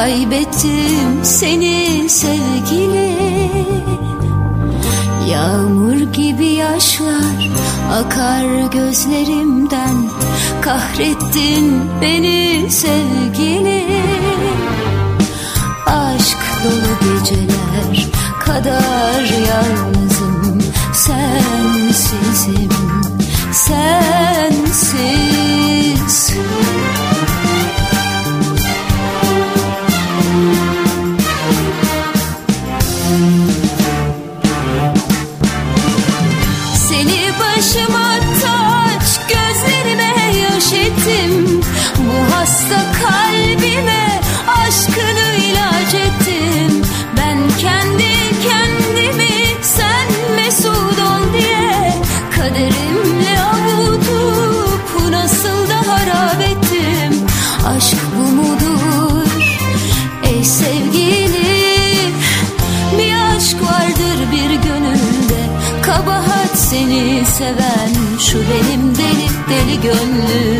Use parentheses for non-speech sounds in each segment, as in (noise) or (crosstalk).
Kaybettim seni sevgili. Yağmur gibi yaşlar akar gözlerimden. Kahrettin beni sevgili. Aşk dolu geceler kadar yalnızım. Sensizim sensiz seven şu benim deli deli gönlümde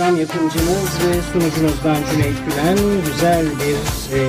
Program yapımcınız ve sunucunuz ben Cüneyt Gülen. Güzel bir e,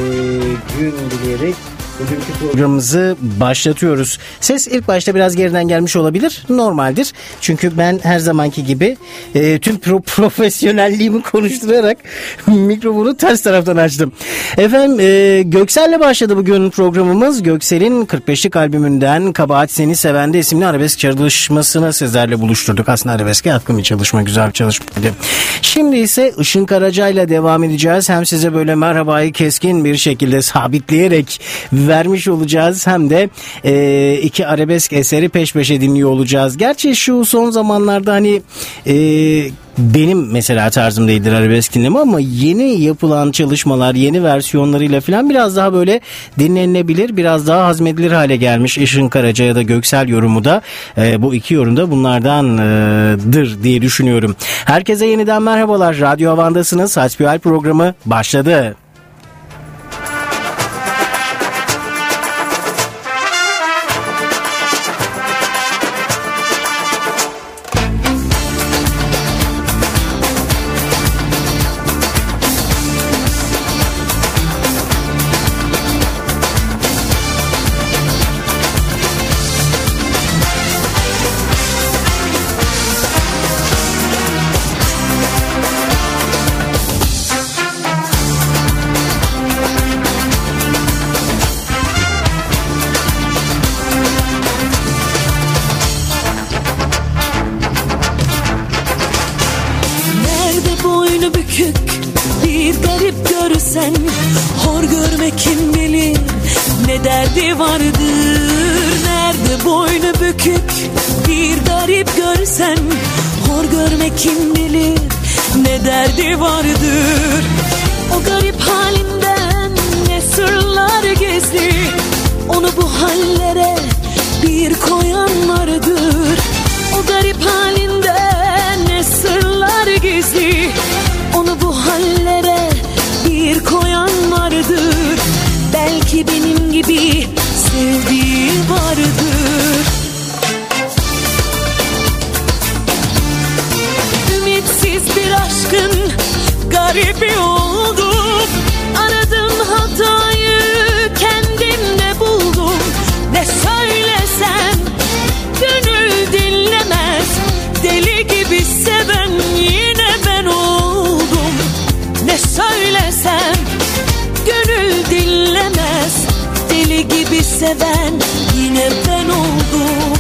gün dileyerek Bugünkü programımızı başlatıyoruz. Ses ilk başta biraz geriden gelmiş olabilir. Normaldir. Çünkü ben her zamanki gibi e, tüm pro (laughs) profesyonelliğimi konuşturarak (laughs) mikrofonu ters taraftan açtım. Efendim e, Göksel'le başladı bugün programımız. Göksel'in 45'lik albümünden Kabahat Seni Sevende isimli arabesk çalışmasını sizlerle buluşturduk. Aslında arabeske yatkın bir çalışma, güzel bir çalışmaydı. Şimdi ise Işın Karaca ile devam edeceğiz. Hem size böyle merhabayı keskin bir şekilde sabitleyerek vermiş olacağız hem de e, iki arabesk eseri peş peşe dinliyor olacağız. Gerçi şu son zamanlarda hani e, benim mesela tarzım değildir arabesk dinleme ama yeni yapılan çalışmalar yeni versiyonlarıyla falan biraz daha böyle dinlenilebilir biraz daha hazmedilir hale gelmiş Işın Karaca ya da Göksel yorumu da e, bu iki yorum da bunlardandır diye düşünüyorum. Herkese yeniden merhabalar. Radyo Havan'dasınız. Hasbihal programı başladı. kim bilir ne derdi vardır. O garip halinden ne sırlar gizli Onu bu hallere bir koyan vardır. O garip halinden seven yine ben oldum.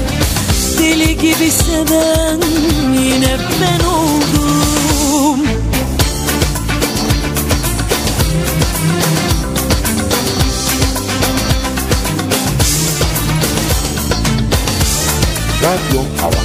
Deli gibi seven yine ben oldum. Radyo Hava.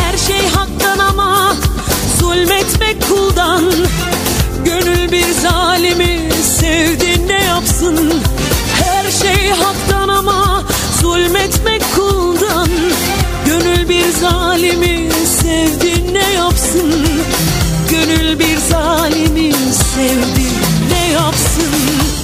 Her şey haktan ama zulmetmek kuldan. Gönül bir zalimi sevdi ne yapsın? Her şey haktan ama zulmetmek kuldan. Gönül bir zalimi sevdi ne yapsın? Gönül bir zalimi sevdi ne yapsın?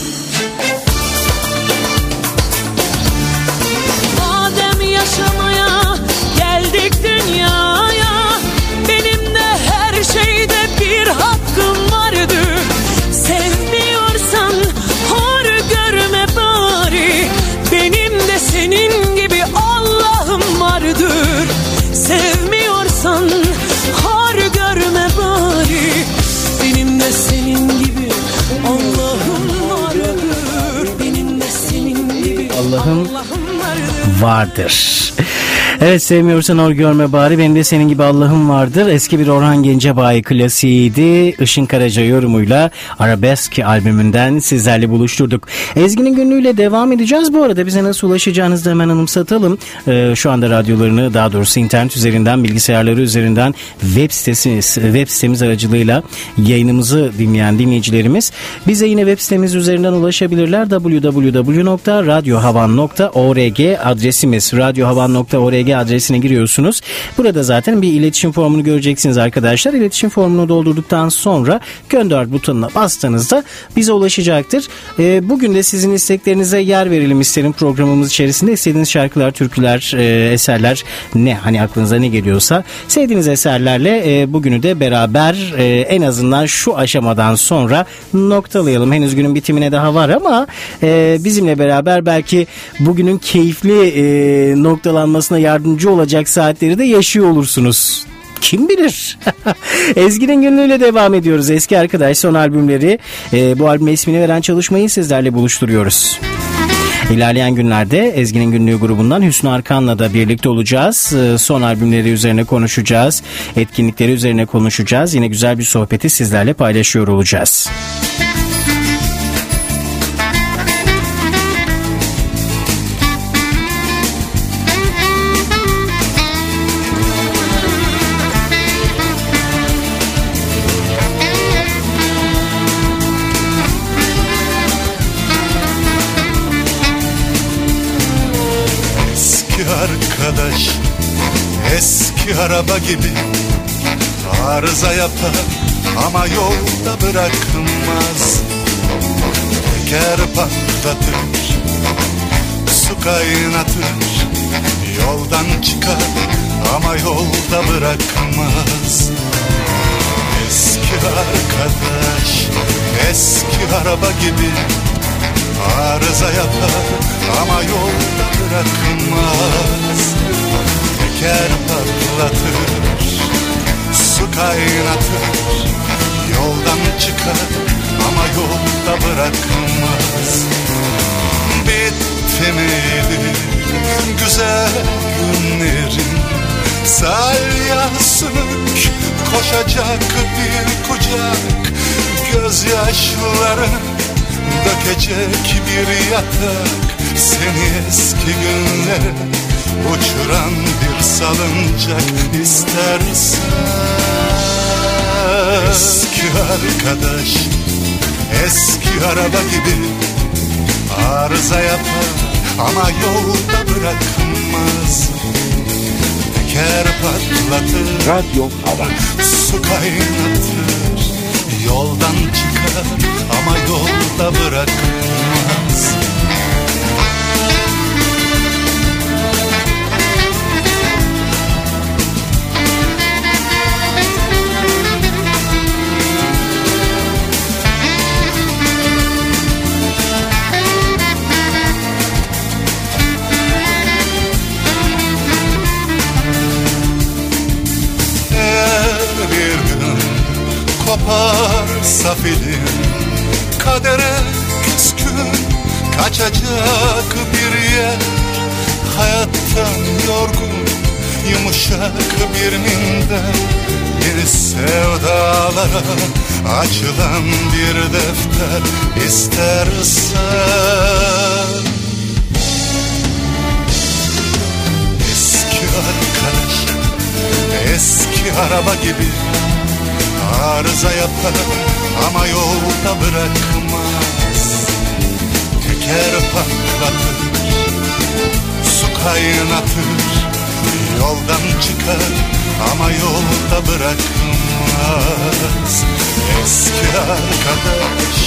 Vargas. Evet sevmiyorsan or görme bari benim de senin gibi Allah'ım vardır. Eski bir Orhan Gencebay klasiğiydi. Işın Karaca yorumuyla Arabesk albümünden sizlerle buluşturduk. Ezgi'nin günlüğüyle devam edeceğiz. Bu arada bize nasıl ulaşacağınızı da hemen anımsatalım. Ee, şu anda radyolarını daha doğrusu internet üzerinden bilgisayarları üzerinden web sitesimiz, web sitemiz aracılığıyla yayınımızı dinleyen dinleyicilerimiz bize yine web sitemiz üzerinden ulaşabilirler. www.radyohavan.org adresimiz radyohavan.org adresine giriyorsunuz. Burada zaten bir iletişim formunu göreceksiniz arkadaşlar. İletişim formunu doldurduktan sonra gönder butonuna bastığınızda bize ulaşacaktır. E, bugün de sizin isteklerinize yer verelim isterim programımız içerisinde. istediğiniz şarkılar, türküler, e, eserler ne hani aklınıza ne geliyorsa sevdiğiniz eserlerle e, bugünü de beraber e, en azından şu aşamadan sonra noktalayalım. Henüz günün bitimine daha var ama e, bizimle beraber belki bugünün keyifli e, noktalanmasına yardımcı olacak saatleri de yaşıyor olursunuz. Kim bilir? (laughs) Ezgi'nin günlüğüyle devam ediyoruz. Eski arkadaş son albümleri e, bu albüme ismini veren çalışmayı sizlerle buluşturuyoruz. İlerleyen günlerde Ezgi'nin günlüğü grubundan Hüsnü Arkan'la da birlikte olacağız. E, son albümleri üzerine konuşacağız. Etkinlikleri üzerine konuşacağız. Yine güzel bir sohbeti sizlerle paylaşıyor olacağız. Müzik araba gibi. Arıza yapar ama yolda bırakmaz Teker patlatır, su kaynatır. Yoldan çıkar ama yolda bırakmaz Eski arkadaş, eski araba gibi. Arıza yapar ama yolda bırakmaz şeker patlatır Su kaynatır Yoldan çıkar ama yolda bırakmaz. Bitti miydi güzel günlerin? Salyasılık koşacak bir kucak. Gözyaşlarını dökecek bir yatak. Seni eski günlere Uçuran bir salıncak istersen. Eski arkadaş Eski araba gibi Arıza yapar ama yolda bırakmaz. Teker patlatır Radyo Hava. Su kaynatır. Yoldan çıkar ama yolda bırakmaz koparsa film Kadere küskün kaçacak bir yer. Hayattan yorgun yumuşak bir minder Yeni sevdalara açılan bir defter istersen. Eski arkadaş, eski araba gibi Arıza yapar ama yolda bırakmaz. Teker patlatır, su kaynatır Yoldan çıkar ama yolda bırakmaz. Eski arkadaş,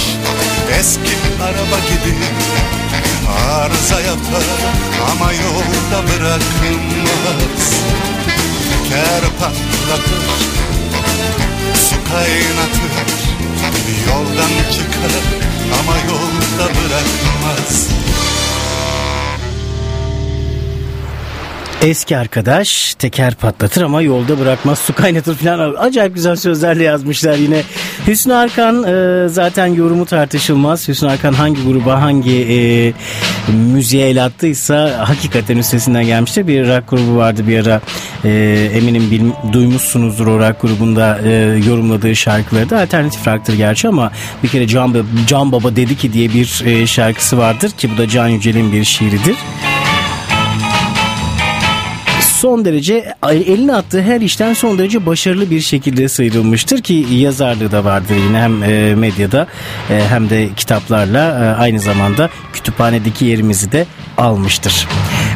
eski araba gibi Arıza yapar ama yolda bırakmaz. Teker patlatır kaynatır. Yoldan çıkar ama yolda bırakmaz Eski arkadaş teker patlatır ama yolda bırakmaz su kaynatır falan. Acayip güzel sözlerle yazmışlar yine Hüsnü Arkan e, zaten yorumu tartışılmaz. Hüsnü Arkan hangi gruba hangi e, müziğe el attıysa hakikaten üstesinden gelmiştir. Bir rock grubu vardı bir ara e, eminim bil, duymuşsunuzdur o rock grubunda e, yorumladığı şarkıları da alternatif rock'tır gerçi ama bir kere Can, Can Baba dedi ki diye bir e, şarkısı vardır ki bu da Can Yücel'in bir şiiridir son derece eline attığı her işten son derece başarılı bir şekilde sıyrılmıştır ki yazarlığı da vardır yine hem e, medyada e, hem de kitaplarla e, aynı zamanda kütüphanedeki yerimizi de almıştır.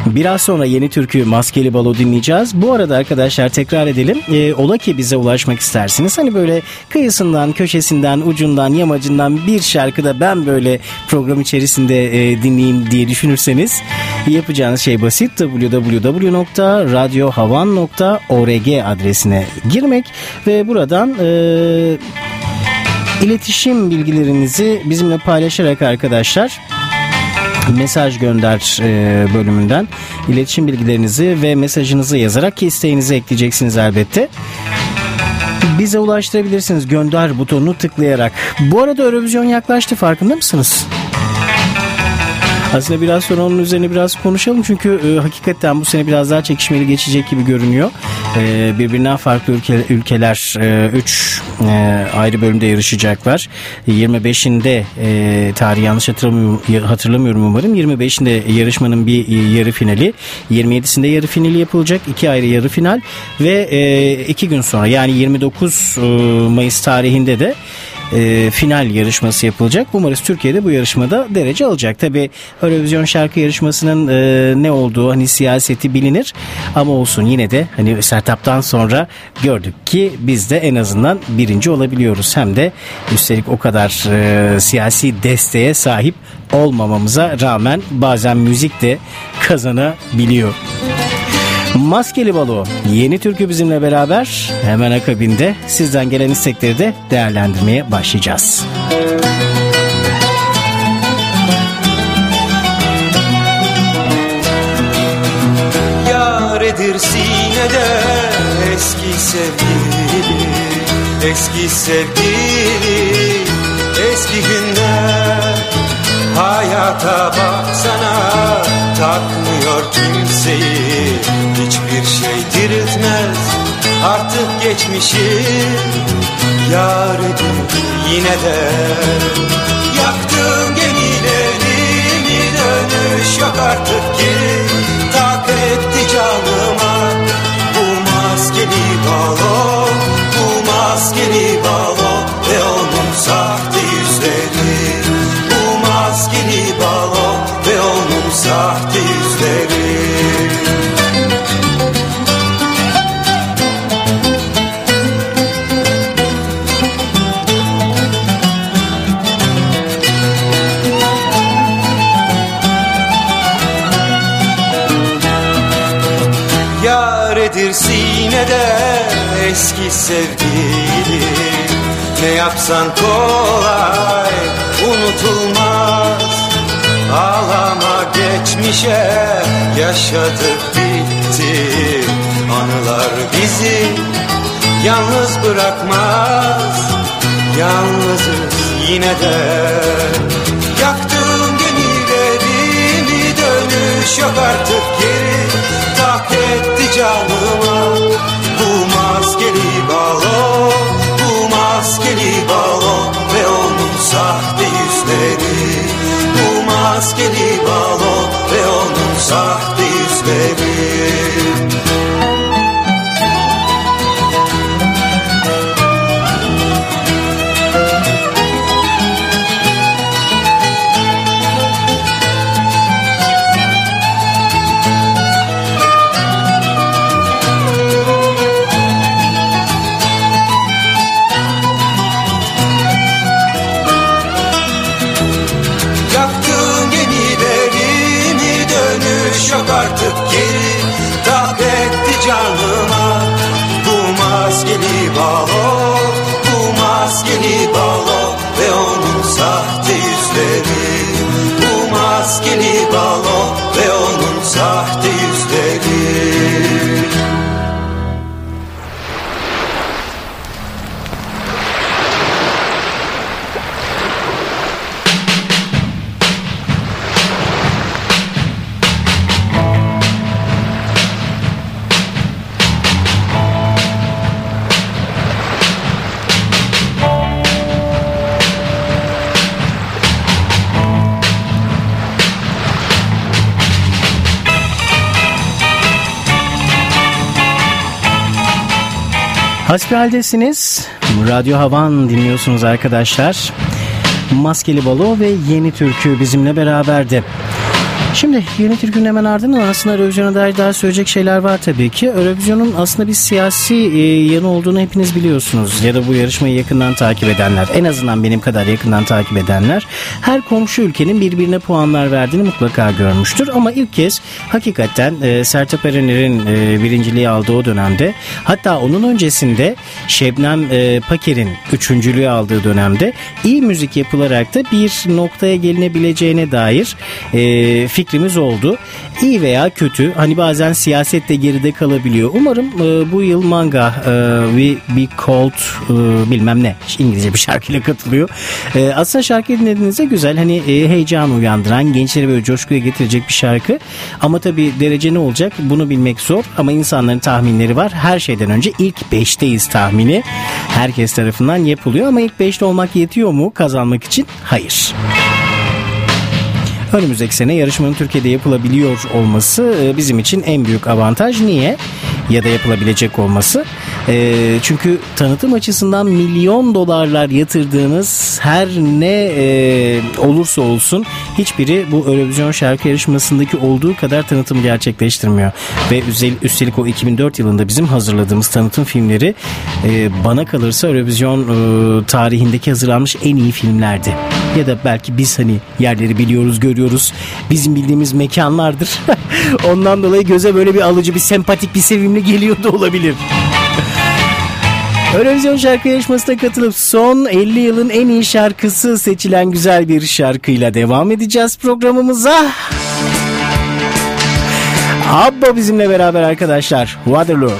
Biraz sonra yeni türkü Maskeli Balo dinleyeceğiz. Bu arada arkadaşlar tekrar edelim. E, ola ki bize ulaşmak istersiniz. Hani böyle kıyısından, köşesinden, ucundan, yamacından bir şarkıda ben böyle program içerisinde e, dinleyeyim diye düşünürseniz yapacağınız şey basit. www.radyohavan.org adresine girmek ve buradan e, iletişim bilgilerinizi bizimle paylaşarak arkadaşlar mesaj gönder e, bölümünden iletişim bilgilerinizi ve mesajınızı yazarak ki isteğinizi ekleyeceksiniz elbette. Bize ulaştırabilirsiniz gönder butonunu tıklayarak. Bu arada Eurovision yaklaştı farkında mısınız? Aslında biraz sonra onun üzerine biraz konuşalım çünkü e, hakikaten bu sene biraz daha çekişmeli geçecek gibi görünüyor. E, birbirinden farklı ülke, ülkeler 3 e, e, ayrı bölümde yarışacaklar. 25'inde e, tarih yanlış hatırlamıyorum, hatırlamıyorum umarım. 25'inde yarışmanın bir yarı finali, 27'sinde yarı finali yapılacak. iki ayrı yarı final ve e, iki gün sonra yani 29 e, Mayıs tarihinde de e, final yarışması yapılacak. Umarız Türkiye'de bu yarışmada derece alacak. Tabi Eurovision şarkı yarışmasının e, ne olduğu hani siyaseti bilinir ama olsun yine de hani Sertap'tan sonra gördük ki biz de en azından birinci olabiliyoruz. Hem de üstelik o kadar e, siyasi desteğe sahip olmamamıza rağmen bazen müzik de kazanabiliyor. Maskeli Balo. Yeni türkü bizimle beraber. Hemen akabinde sizden gelen istekleri de değerlendirmeye başlayacağız. Yaredir sinede eski sevgili Eski sevgili eski günler. Hayata baksana takmıyor kimseyi Hiçbir şey diriltmez. Artık geçmişi Yar yine de. Yaktığım gemilerimi dönüş yok artık ki. Tak etti canıma bu maskeli balo sinede eski sevgili Ne yapsan kolay unutulmaz. Ağlama geçmişe yaşadık bitti. Anılar bizi yalnız bırakmaz. Yalnızız yine de. Yaktığım gemilerimi dönüş yok artık geri maskeli Bu maskeli balo ve onun sahte yüzleri. Bu maskeli balo ve onun sahte yüzleri rastgele Hasbihaldesiniz. Radyo Havan dinliyorsunuz arkadaşlar. Maskeli Balo ve Yeni Türkü bizimle beraberdi. Şimdi yeni Türk'ün hemen ardından aslında Eurovision'a dair daha söyleyecek şeyler var tabii ki. Eurovision'un aslında bir siyasi e, yanı olduğunu hepiniz biliyorsunuz. Ya da bu yarışmayı yakından takip edenler, en azından benim kadar yakından takip edenler her komşu ülkenin birbirine puanlar verdiğini mutlaka görmüştür. Ama ilk kez hakikaten e, Sertab Erener'in e, birinciliği aldığı o dönemde hatta onun öncesinde Şebnem e, Paker'in üçüncülüğü aldığı dönemde iyi müzik yapılarak da bir noktaya gelinebileceğine dair e, fikrimiz oldu. İyi veya kötü hani bazen siyasette geride kalabiliyor. Umarım e, bu yıl manga e, We Be Cold e, bilmem ne İngilizce bir şarkıyla katılıyor. E, aslında şarkı dinlediğinizde güzel hani e, heyecan uyandıran gençleri böyle coşkuya getirecek bir şarkı. Ama tabii derece ne olacak bunu bilmek zor ama insanların tahminleri var. Her şeyden önce ilk 5'teyiz tahmini. Herkes tarafından yapılıyor ama ilk 5'te olmak yetiyor mu kazanmak için? Hayır. Önümüzdeki sene yarışmanın Türkiye'de yapılabiliyor olması e, bizim için en büyük avantaj. Niye? Ya da yapılabilecek olması. E, çünkü tanıtım açısından milyon dolarlar yatırdığınız her ne e, olursa olsun hiçbiri bu Eurovision şarkı yarışmasındaki olduğu kadar tanıtım gerçekleştirmiyor. Ve üstelik o 2004 yılında bizim hazırladığımız tanıtım filmleri bana kalırsa Eurovision tarihindeki hazırlanmış en iyi filmlerdi. Ya da belki biz hani yerleri biliyoruz, görüyoruz. Bizim bildiğimiz mekanlardır. (laughs) Ondan dolayı göze böyle bir alıcı, bir sempatik, bir sevimli geliyor da olabilir. Eurovision şarkı yarışmasına katılıp son 50 yılın en iyi şarkısı seçilen güzel bir şarkıyla devam edeceğiz programımıza. Abba bizimle beraber arkadaşlar. Waterloo.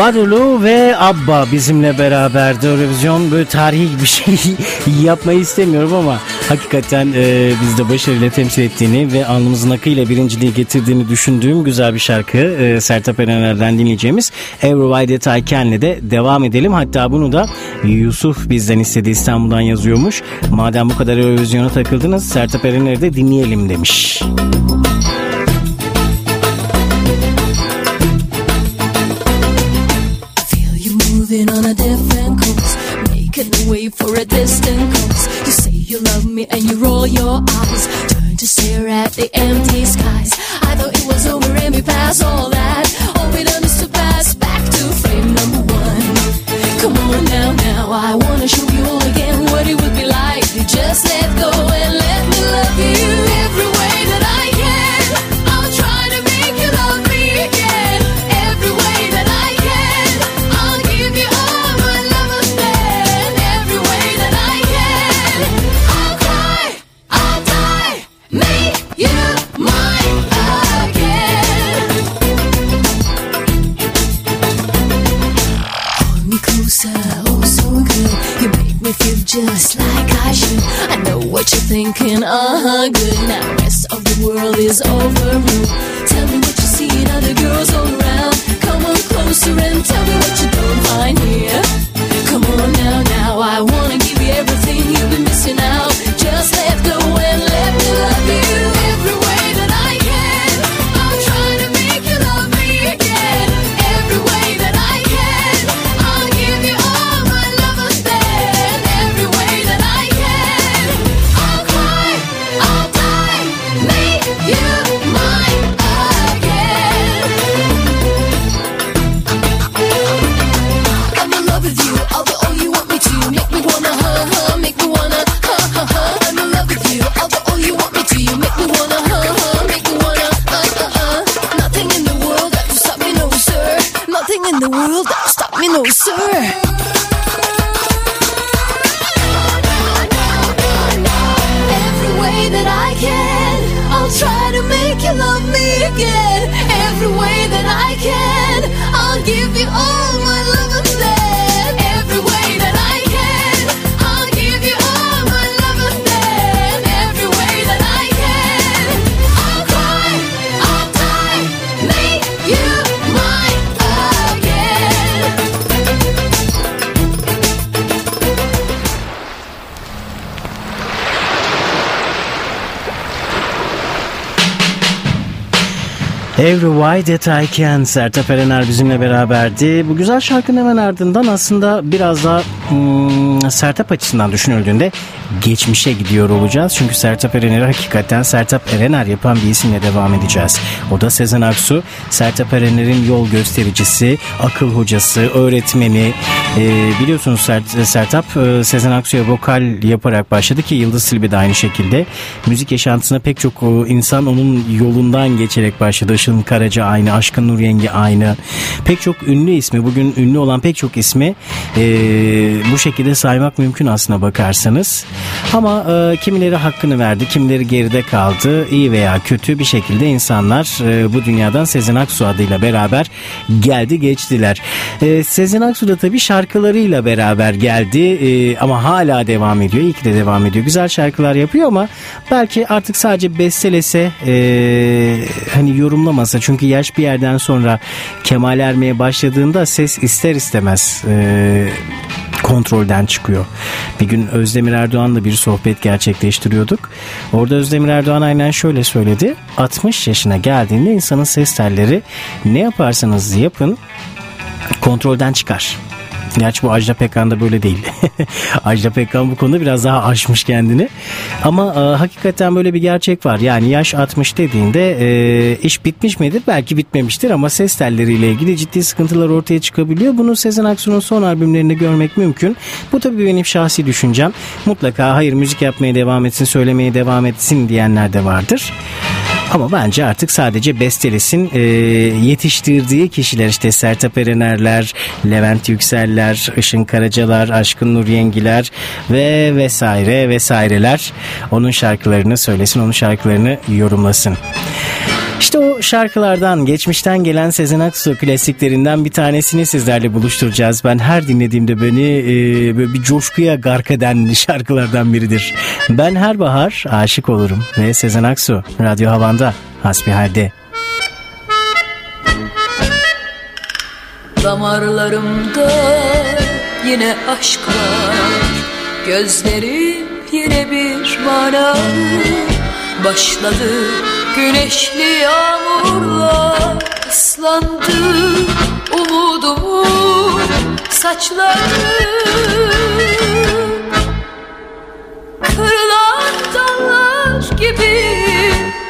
Waterloo ve Abba bizimle beraberdi. Eurovision böyle tarihi bir şey (laughs) yapmayı istemiyorum ama hakikaten e, bizde başarıyla temsil ettiğini ve alnımızın akıyla birinciliği getirdiğini düşündüğüm güzel bir şarkı e, Sertab Erener'den dinleyeceğimiz Every Why I Can'le de devam edelim. Hatta bunu da Yusuf bizden istedi İstanbul'dan yazıyormuş. Madem bu kadar Eurovision'a takıldınız Sertab Erener'i de dinleyelim demiş. moving way for a distant coast. You say you love me and you roll your eyes, turn to stare at the empty skies. I thought it was over and we passed all that. Thinking. Uh huh, good. Now, rest of the world is overruled. Every Why That I Can Sertab Erener bizimle beraberdi. Bu güzel şarkının hemen ardından aslında biraz daha hmm, Sertab açısından düşünüldüğünde geçmişe gidiyor olacağız. Çünkü Sertab Erener'i hakikaten Sertab Erener yapan bir isimle devam edeceğiz. O da Sezen Aksu. Sertab Erener'in yol göstericisi, akıl hocası, öğretmeni. Ee, biliyorsunuz Sert, Sertab e, Sezen Aksu'ya vokal yaparak başladı ki Yıldız Silbe de aynı şekilde. Müzik yaşantısına pek çok e, insan onun yolundan geçerek başladı. Işın Karaca aynı, Aşkın Nur Yengi aynı. Pek çok ünlü ismi, bugün ünlü olan pek çok ismi e, bu şekilde saymak mümkün aslına bakarsanız. Ama e, kimileri hakkını verdi, kimileri geride kaldı. İyi veya kötü bir şekilde insanlar e, bu dünyadan Sezen Aksu adıyla beraber geldi geçtiler. E, Sezen Aksu da tabii şarkılarıyla beraber geldi e, ama hala devam ediyor. İyi ki de devam ediyor. Güzel şarkılar yapıyor ama belki artık sadece bestelese e, hani yorumlamasa çünkü yaş bir yerden sonra kemal ermeye başladığında ses ister istemez e, kontrolden çıkıyor. Bir gün Özdemir Erdoğan'la bir sohbet gerçekleştiriyorduk. Orada Özdemir Erdoğan aynen şöyle söyledi. 60 yaşına geldiğinde insanın ses telleri ne yaparsanız yapın kontrolden çıkar. Gerçi bu Ajda Pekkan da böyle değil. (laughs) Ajda Pekkan bu konuda biraz daha aşmış kendini. Ama e, hakikaten böyle bir gerçek var. Yani yaş 60 dediğinde e, iş bitmiş midir? Belki bitmemiştir ama ses telleriyle ilgili ciddi sıkıntılar ortaya çıkabiliyor. Bunu Sezen Aksu'nun son albümlerinde görmek mümkün. Bu tabii benim şahsi düşüncem. Mutlaka hayır müzik yapmaya devam etsin, söylemeye devam etsin diyenler de vardır. Ama bence artık sadece bestelesin e, yetiştirdiği kişiler işte Sertab Erenerler, Levent Yükseller, Işın Karacalar, Aşkın Nur Yengiler ve vesaire vesaireler onun şarkılarını söylesin, onun şarkılarını yorumlasın. İşte o şarkılardan, geçmişten gelen Sezen Aksu klasiklerinden bir tanesini sizlerle buluşturacağız. Ben her dinlediğimde beni e, böyle bir coşkuya gark eden (laughs) şarkılardan biridir. Ben her bahar aşık olurum ve Sezen Aksu Radyo Havan'da hasbihalde. Damarlarımda yine aşk var Gözlerim yine bir mana Başladı güneşli yağmurlar ıslandı umudumun saçları Kırılan dallar gibi.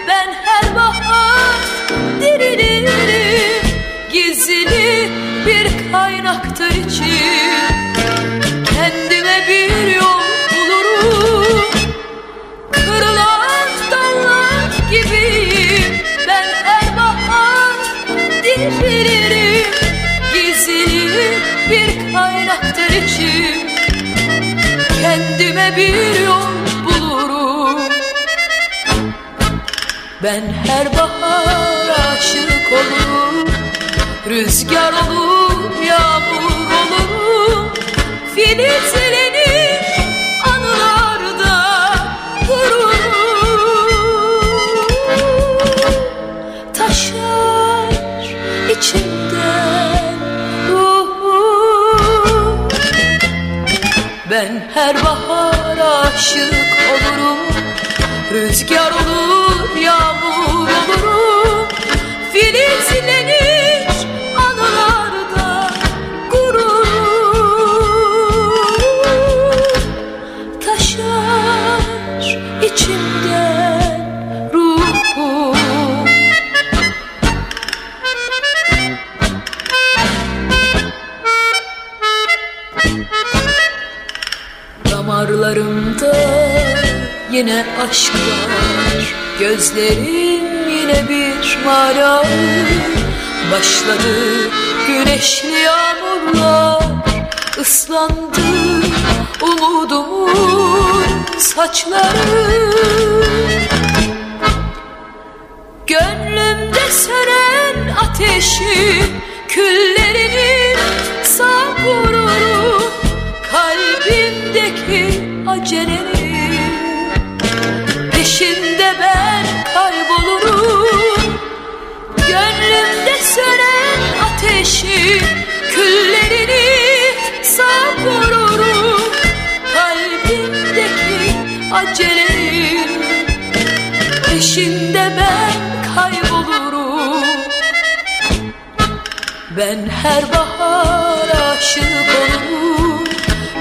Ben her bahar dirilirim Gizli bir kaynaktır içim bir kaynaktır içim Kendime bir yol bulurum. Ben her bahar aşık olurum. Rüzgar olur, yağmur olurum Filizlenir Ben her bahar aşık olurum. Rüzgar olur, yağmur olurum Filizlenir yine aşk var. Gözlerim yine bir mara Başladı güneşli yağmurlar. Islandı umudumun saçları. Gönlümde sönen ateşi küllerini savururum Kalbimdeki acelenin acelenin peşinde ben kaybolurum. Ben her bahar aşık olurum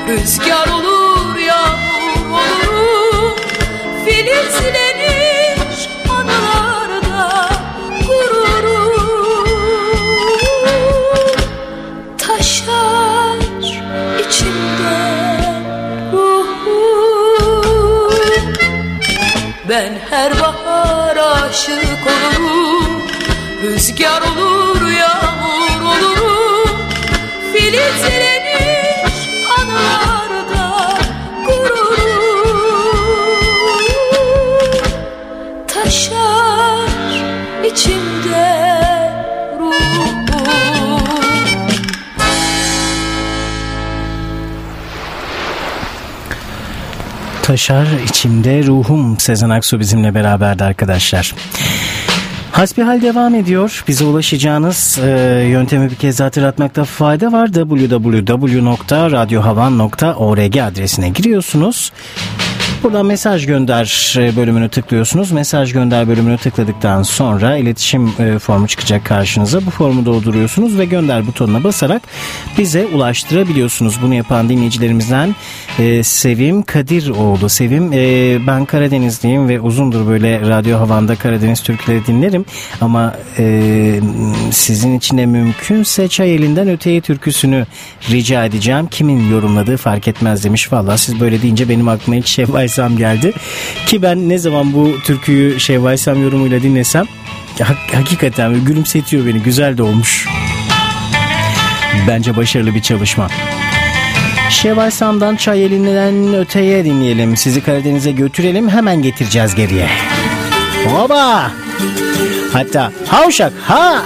Rüzgar olur yağmur olurum Filizlenir ben her bahar aşık olurum Rüzgar olur Taşar içimde ruhum Sezen Aksu bizimle beraberdi arkadaşlar. Hasbihal devam ediyor. Bize ulaşacağınız e, yöntemi bir kez hatırlatmakta fayda var. www.radyohavan.org adresine giriyorsunuz. Buradan mesaj gönder e, bölümünü tıklıyorsunuz. Mesaj gönder bölümünü tıkladıktan sonra iletişim e, formu çıkacak karşınıza. Bu formu dolduruyorsunuz ve gönder butonuna basarak bize ulaştırabiliyorsunuz. Bunu yapan dinleyicilerimizden e, Sevim Kadiroğlu. Sevim ben Karadenizliyim ve uzundur böyle Radyo Havan'da Karadeniz türküleri dinlerim. Ama sizin için de mümkünse Çay Elinden Öteye türküsünü rica edeceğim. Kimin yorumladığı fark etmez demiş. Valla siz böyle deyince benim aklıma ilk Şevval Sam geldi. Ki ben ne zaman bu türküyü Şevval Sam yorumuyla dinlesem hak- hakikaten gülümsetiyor beni. Güzel de olmuş. Bence başarılı bir çalışma. Şevval Sam'dan çay elinden öteye dinleyelim. Sizi Karadeniz'e götürelim hemen getireceğiz geriye. Baba! Hatta ha uşak ha!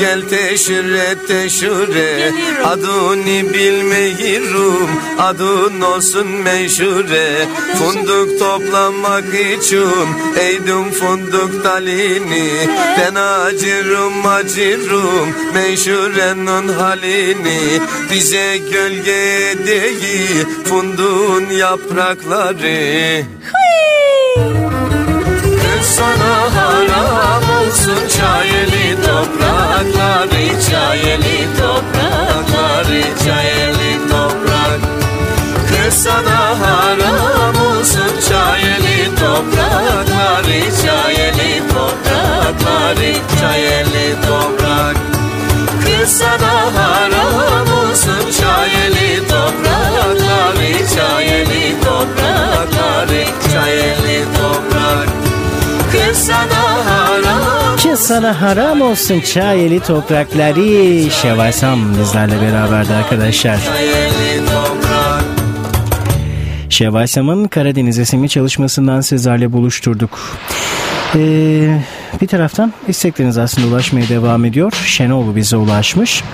Gel teşhire teşhure. Geliyorum. Adını bilmeyirum. Adın olsun meşhure. Funduk toplamak için eydum funduk talini. Ben acırım acırım meşhurenin halini. Bize gölge değil funduğun yaprakları. Kız sana haram olsun çayeli toprakları Çayeli toprakları Çayeli toprak. Kız sana haram olsun çayeli toprakları Çayeli toprakları Çayeli toprak. Kız sana haram olsun çayeli toprakları Çayeli toprakları Çayeli toprak. Kız Ki sana haram olsun çayeli toprakları. Şevval bizlerle beraberdi arkadaşlar. Şevval Karadeniz isimli çalışmasından sizlerle buluşturduk. Ee, bir taraftan istekleriniz aslında ulaşmaya devam ediyor. Şenol bize ulaşmış.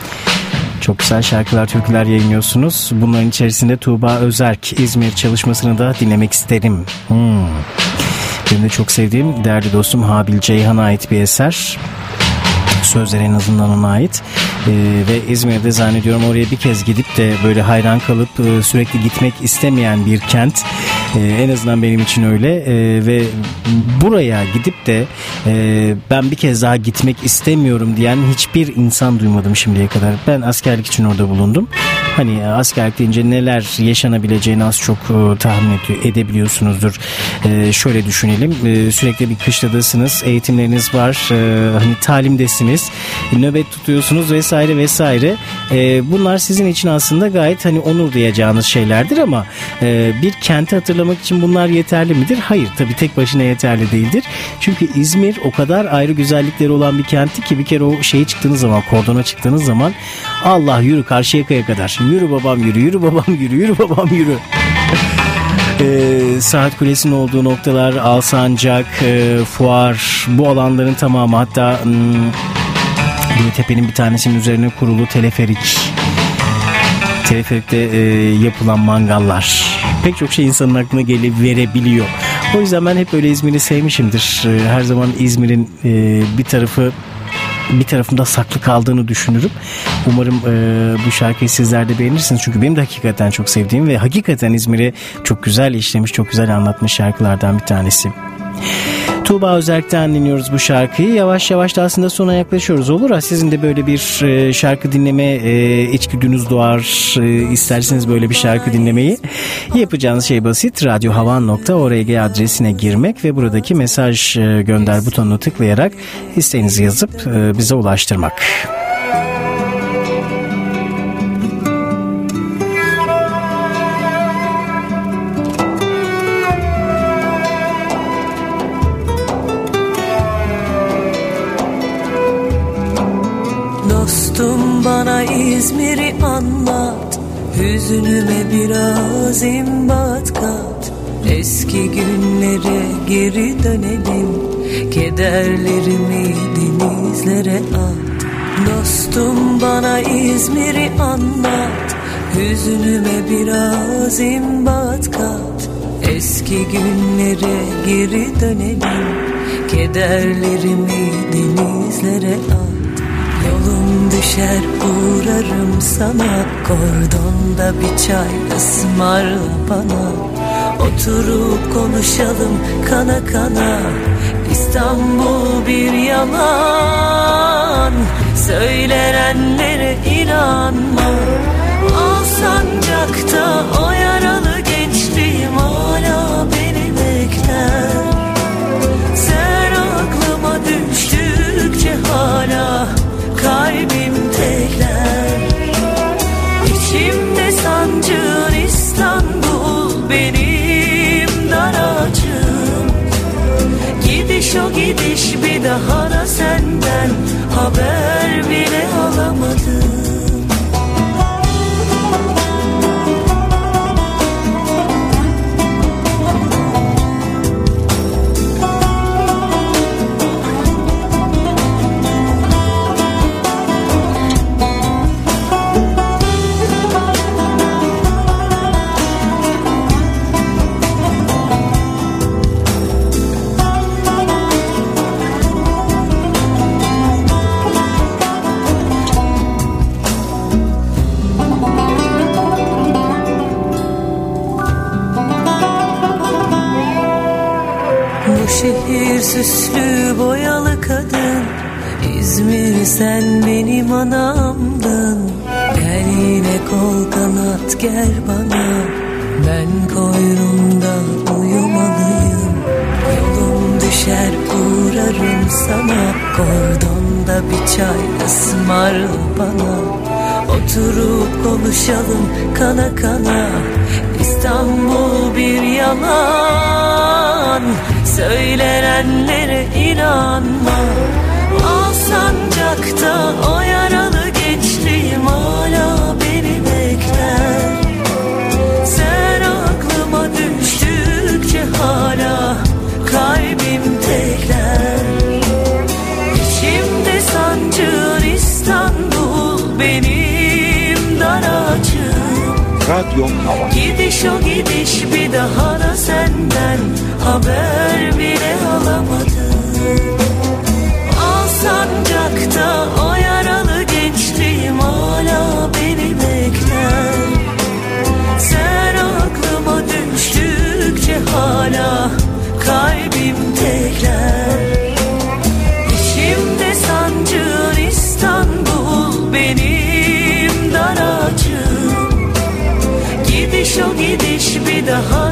Çok güzel şarkılar, türküler yayınlıyorsunuz. Bunların içerisinde Tuğba Özerk İzmir çalışmasını da dinlemek isterim. Hmm. Benim de çok sevdiğim değerli dostum Habil Ceyhan'a ait bir eser. Sözler en azından ona ait. Ee, ve İzmir'de zannediyorum oraya bir kez gidip de böyle hayran kalıp e, sürekli gitmek istemeyen bir kent. Ee, en azından benim için öyle. Ee, ve buraya gidip de e, ben bir kez daha gitmek istemiyorum diyen hiçbir insan duymadım şimdiye kadar. Ben askerlik için orada bulundum. Hani e, askerlik deyince neler yaşanabileceğini az çok e, tahmin edebiliyorsunuzdur. E, şöyle düşünelim. E, sürekli bir kışladasınız. Eğitimleriniz var. E, hani talimdesiniz. Nöbet tutuyorsunuz vesaire vesaire. E, bunlar sizin için aslında gayet hani onur duyacağınız şeylerdir ama e, bir kenti hatırlamak için bunlar yeterli midir? Hayır. Tabii tek başına yeterli değildir. Çünkü İzmir o kadar ayrı güzellikleri olan bir kentti ki bir kere o şeye çıktığınız zaman, kordona çıktığınız zaman Allah yürü Karşıyaka'ya kadar. Yürü babam yürü, yürü babam yürü, yürü babam yürü. (laughs) Ee, Saat Kulesi'nin olduğu noktalar, Alsancak, e, Fuar bu alanların tamamı hatta hmm, tepenin bir tanesinin üzerine kurulu teleferik teleferikte e, yapılan mangallar pek çok şey insanın aklına gelip verebiliyor. O yüzden ben hep böyle İzmir'i sevmişimdir. E, her zaman İzmir'in e, bir tarafı bir tarafımda saklı kaldığını düşünürüm. Umarım e, bu şarkıyı sizler de beğenirsiniz. Çünkü benim de hakikaten çok sevdiğim ve hakikaten İzmir'i çok güzel işlemiş, çok güzel anlatmış şarkılardan bir tanesi. Tuğba Özerk'ten dinliyoruz bu şarkıyı. Yavaş yavaş da aslında sona yaklaşıyoruz. Olur ha sizin de böyle bir e, şarkı dinleme e, içgüdünüz doğar. E, isterseniz böyle bir şarkı dinlemeyi. Yapacağınız şey basit. radyohavan.org adresine girmek ve buradaki mesaj e, gönder butonuna tıklayarak isteğinizi yazıp bize ulaştırmak. İzmir'i anlat Hüznüme biraz imbat kat. Eski günlere geri dönelim Kederlerimi denizlere at. Dostum bana İzmir'i anlat Hüznüme biraz imbat kat. Eski günlere geri dönelim Kederlerimi denizlere at düşer uğrarım sana. Kordonda bir çay ısmarla bana. Oturup konuşalım kana kana. İstanbul bir yalan. Söylenenlere inanma. Alsancak'ta o yaralı gençliğim hala beni bekler. Sen aklıma düştükçe hala kalbim tekler İçimde sancın İstanbul benim daracığım Gidiş o gidiş bir daha da senden boyalı kadın. İzmir sen benim anamdın. Gel yine kol kanat gel bana. Ben koynunda uyumalıyım. Yolum düşer uğrarım sana. Kordonda bir çay ısmarla bana. Oturup konuşalım kana kana. İstanbul bir yalan Söylenenlere inanma. Al sancakta o yaralı gençliğim hala beni bekler. Sen aklıma düştükçe hala kalbim tekler. İçimde sancın İstanbul benim dar açım Radyo Hava. Gidiş o gidiş bir daha da senden haber bile alamadım. Al sancakta o yaralı gençliğim hala beni bekler. Sen aklıma düştükçe hala kalbim tekler. İçimde sancın İstanbul benim dar açım Gidiş o gidiş bir daha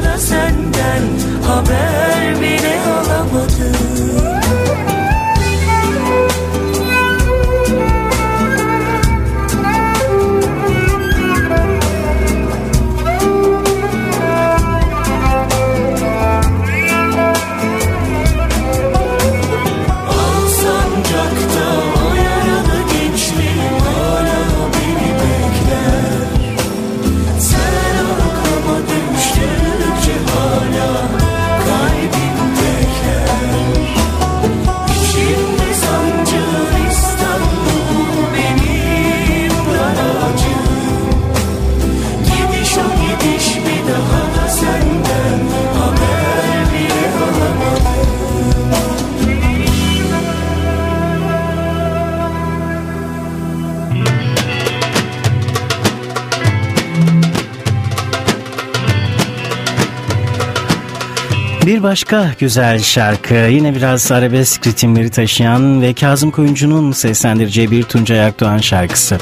başka güzel şarkı yine biraz arabesk ritimleri taşıyan ve Kazım Koyuncu'nun seslendireceği bir Tuncay Akdoğan şarkısı.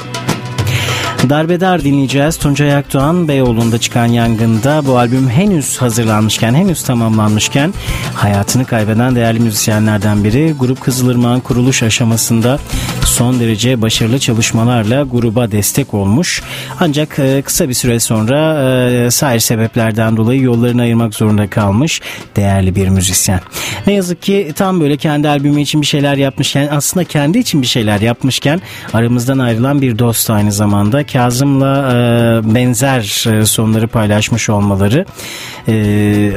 Darbedar dinleyeceğiz. Tuncay Akdoğan Beyoğlu'nda çıkan yangında bu albüm henüz hazırlanmışken, henüz tamamlanmışken hayatını kaybeden değerli müzisyenlerden biri. Grup Kızılırmak'ın kuruluş aşamasında son derece başarılı çalışmalarla gruba destek olmuş. Ancak e, kısa bir süre sonra e, sair sebeplerden dolayı yollarını ayırmak zorunda kalmış değerli bir müzisyen. Ne yazık ki tam böyle kendi albümü için bir şeyler yapmışken aslında kendi için bir şeyler yapmışken aramızdan ayrılan bir dost aynı zamanda Kazım'la e, benzer sonları paylaşmış olmaları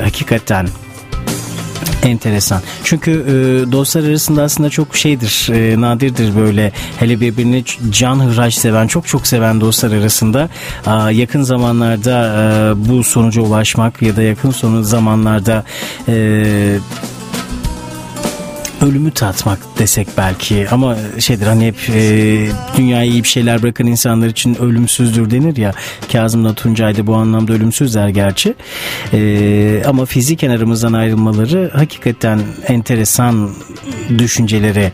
hakikaten enteresan. Çünkü e, dostlar arasında aslında çok şeydir, e, nadirdir böyle hele birbirini can hıraş seven, çok çok seven dostlar arasında a, yakın zamanlarda e, bu sonuca ulaşmak ya da yakın sonu zamanlarda e, ölümü tatmak desek belki. Ama şeydir hani hep e, dünyaya iyi bir şeyler bırakan insanlar için ölümsüzdür denir ya. Kazım'la Tuncay da bu anlamda ölümsüzler gerçi. E, ama fiziken aramızdan ayrılmaları hakikaten enteresan düşüncelere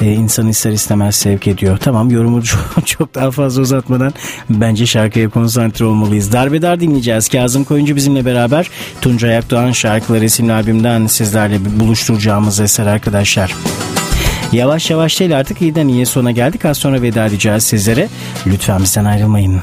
e, insan ister istemez sevk ediyor. Tamam yorumu (laughs) çok, çok daha fazla uzatmadan bence şarkıya konsantre olmalıyız. Darbedar dinleyeceğiz. Kazım Koyuncu bizimle beraber Tuncay Akdoğan şarkıları isimli albümden sizlerle buluşturacağımız eser arkadaşlar. Yavaş yavaş değil artık iyiden iyiye sona geldik. Az sonra veda edeceğiz sizlere. Lütfen bizden ayrılmayın.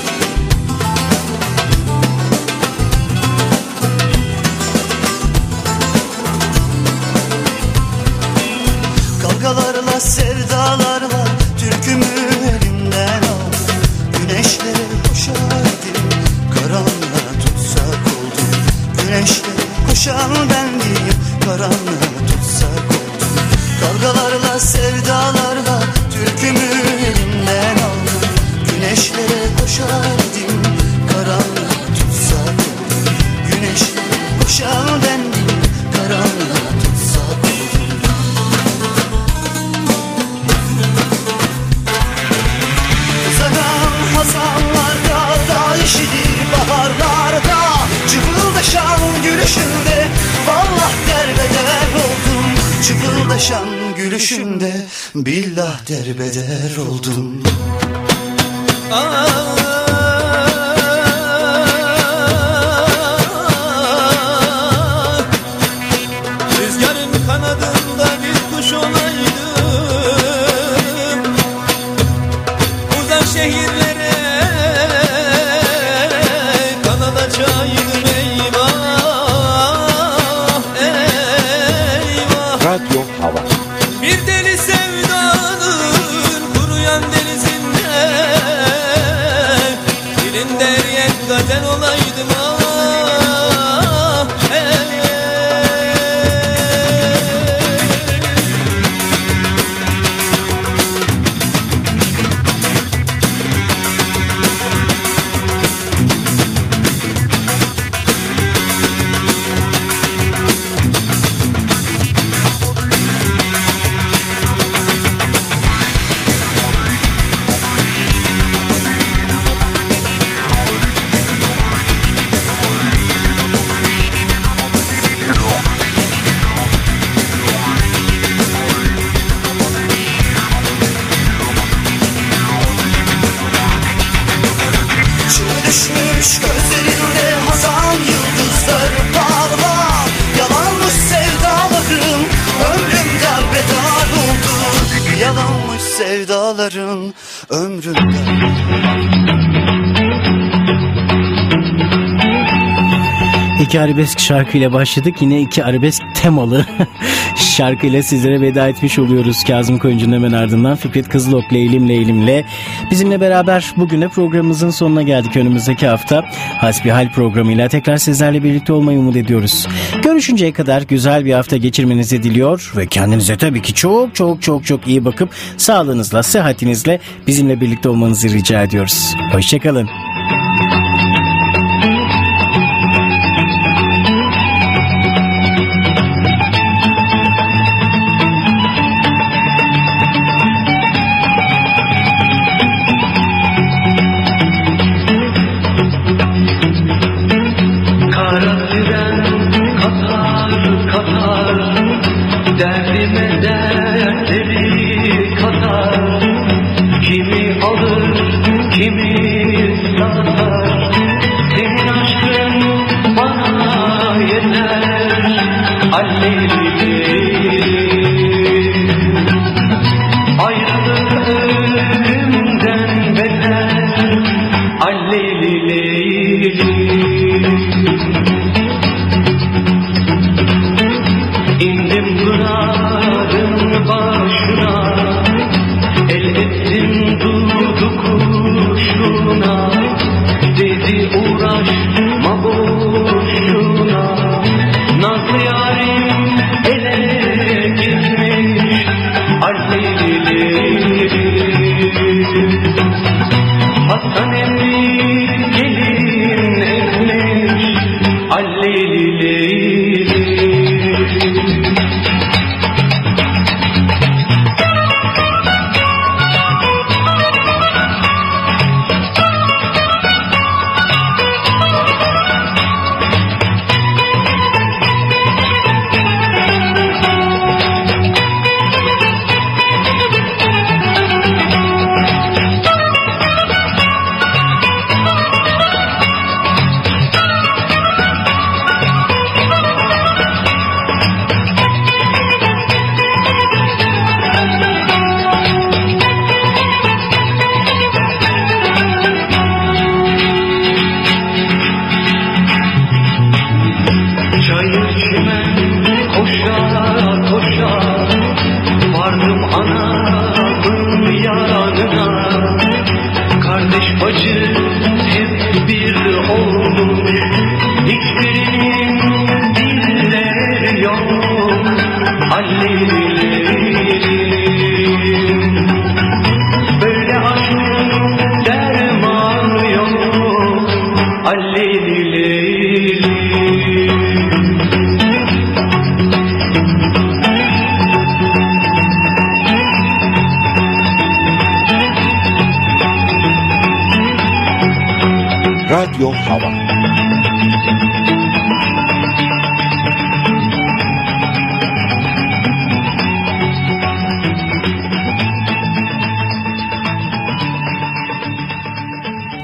arabesk şarkıyla başladık. Yine iki arabesk temalı (laughs) şarkıyla sizlere veda etmiş oluyoruz. Kazım Koyuncu'nun hemen ardından Fikret Kızılok Leylim Leylim'le bizimle beraber bugüne programımızın sonuna geldik. Önümüzdeki hafta Hasbihal programıyla tekrar sizlerle birlikte olmayı umut ediyoruz. Görüşünceye kadar güzel bir hafta geçirmenizi diliyor ve kendinize tabii ki çok çok çok çok iyi bakıp sağlığınızla, sıhhatinizle bizimle birlikte olmanızı rica ediyoruz. Hoşçakalın.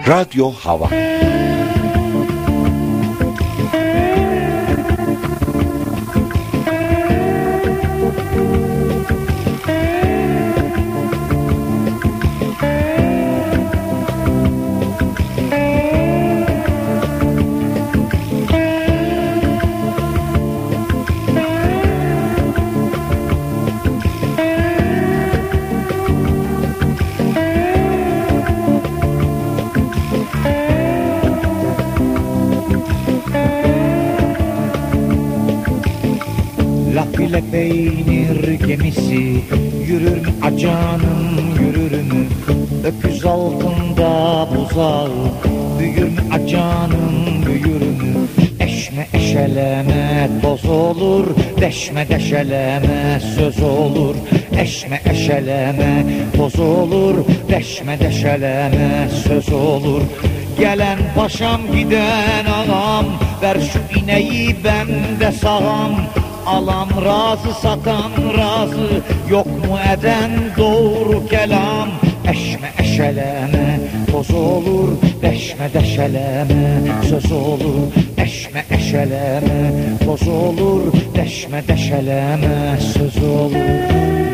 Radyo Hava deşeleme söz olur Eşme eşeleme toz olur Deşme deşeleme söz olur. Gelen paşam giden ağam Ver şu ineği ben de sağam. Alan razı satan razı Yok mu eden doğru kelam? Eşme eşeleme toz olur Deşme deşeleme söz olur Eşme eşeleme toz olur Deşme deşeleme söz olur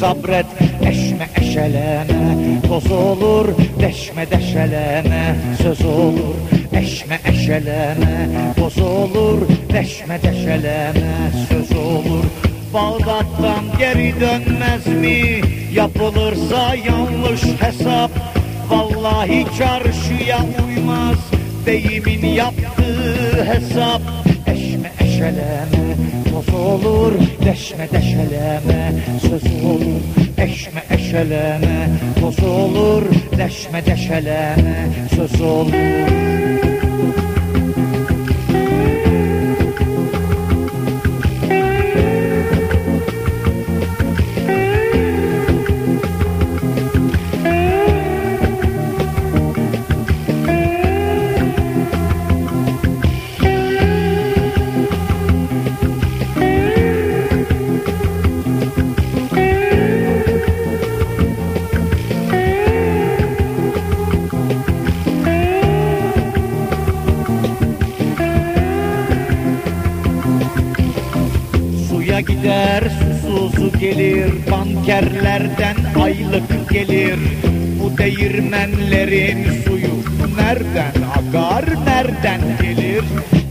sabret Eşme eşeleme. Toz olur Deşme deşeleme. Söz olur Eşme eşeleme. Toz olur Deşme deşeleme. Söz olur Bağdat'tan geri dönmez mi? Yapılırsa yanlış hesap. Vallahi çarşıya uymaz. Beyimin yaptığı hesap. Eşme eşeleme toz olur Deşme deşeleme söz olur Eşme eşeleme. Toz olur Deşme deşeleme söz olur gelir. Bu değirmenlerin suyu Nereden akar nereden gelir?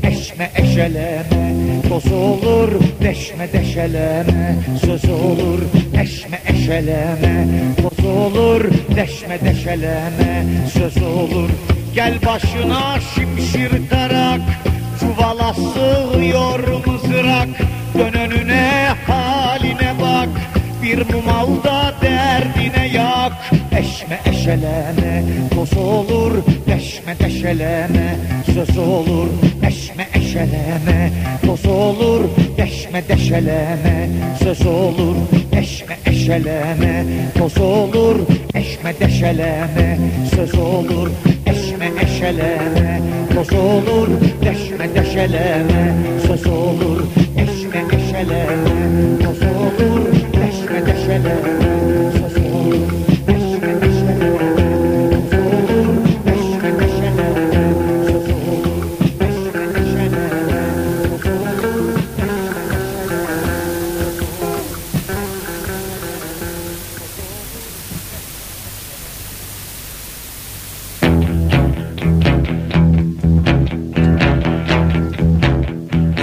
Eşme eşeleme toz olur Deşme deşeleme. Söz olur Eşme eşeleme toz olur Deşme deşeleme. Söz olur Gel başına şimşir tarak. Çuvala sığıyor mızrak. Dön önüne Bir mum al da derdine yak. Eşme eşeleme toz olur. Deşme deşeleme söz olur. Eşme eşeleme toz olur. Deşme deşeleme söz olur. Eşme eşeleme toz olur. Eşme deşeleme söz olur. Eşme eşeleme toz olur. Deşme deşeleme söz olur. Eşme eşeleme